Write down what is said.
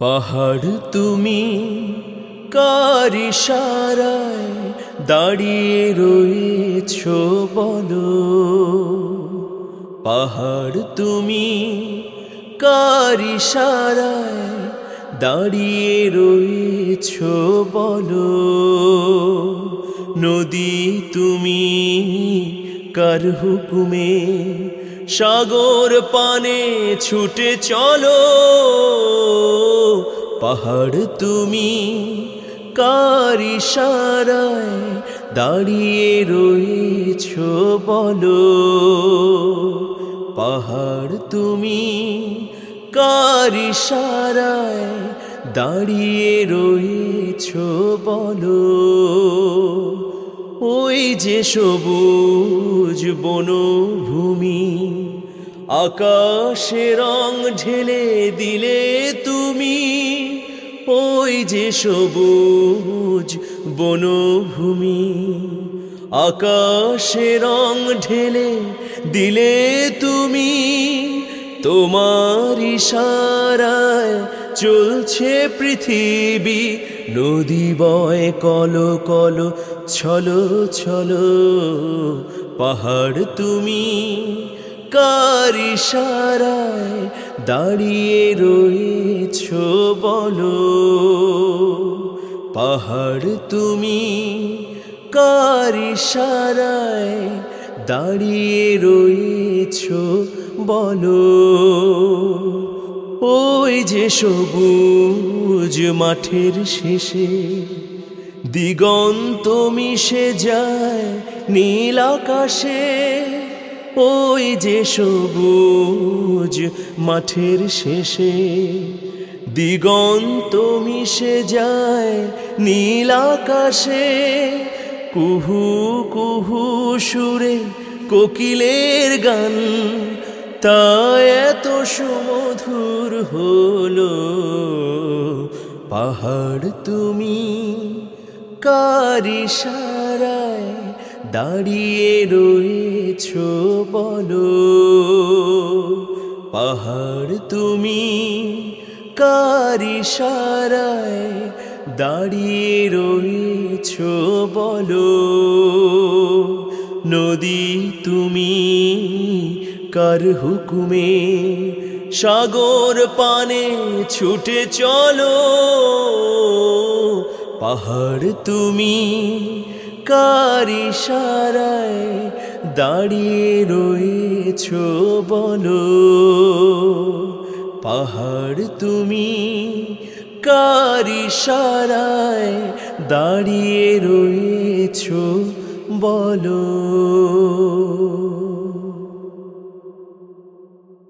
পাহাড় তুমি কার ইশারায় দাঁড়িয়ে রয়েছ বলো? পাহাড় তুমি কার ইশারায় দাঁড়িয়ে রয়েছ বলো? নদী তুমি কার হুকুমে সাগর পানে ছুটে চলো? পাহাড় তুমি কার ইশারায় দাঁড়িয়ে রয়েছ বলো? পাহাড় তুমি কার ইশারায় দাঁড়িয়ে রয়েছ বলো? ওই যে সবুজ বনভূমি আকাশে রং ঢেলে দিলে তুমি ওই যে সবুজ বনভূমি, আকাশে রং ঢেলে দিলে তুমি তোমার ইশারায় চলছে পৃথিবী, নদী বয় কল কল, ছলো ছলো, পাহাড় তুমি কার ইশারায় দাঁড়িয়ে রয়েছ বলো। পাহাড় তুমি কার ইশারায় দাঁড়িয়ে রয়েছ বলো। ওই যে সবুজ মাঠের শেষে দিগন্ত মিশে যায় নীল আকাশে ওই যে সবুজ মাঠের শেষে দিগন্ত মিশে যায় নীল আকাশে। কুহু কুহু সুরে কোকিলের গান, তা এত সুমধুর হলো। পাহাড় তুমি কারি সারায় দাঁড়িয়ে রয়েছ বলো, পাহাড় তুমি কারি সারায় দাঁড়িয়ে রয়েছ বলো, নদী তুমি কার হুকুমে সাগর পানে ছুটে চলো, পাহাড় তুমি কার ইশারায় দাঁড়িয়ে রয়েছ বলো। পাহাড় তুমি কারি ইশারায় দাঁড়িয়ে রয়েছ বলো।